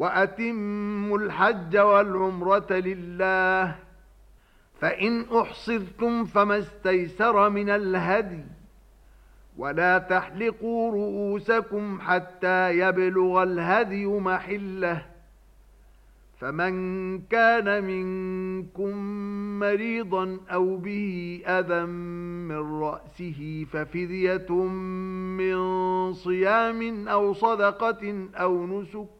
وأتموا الحج والعمرة لله فإن أحصرتم فما استيسر من الهدي ولا تحلقوا رؤوسكم حتى يبلغ الهدي محله فمن كان منكم مريضا أو به أذى من رأسه ففذية من صيام أو صدقة أو نسك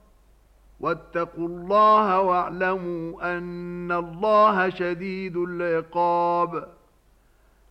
واتقوا الله واعلموا أن الله شديد العقاب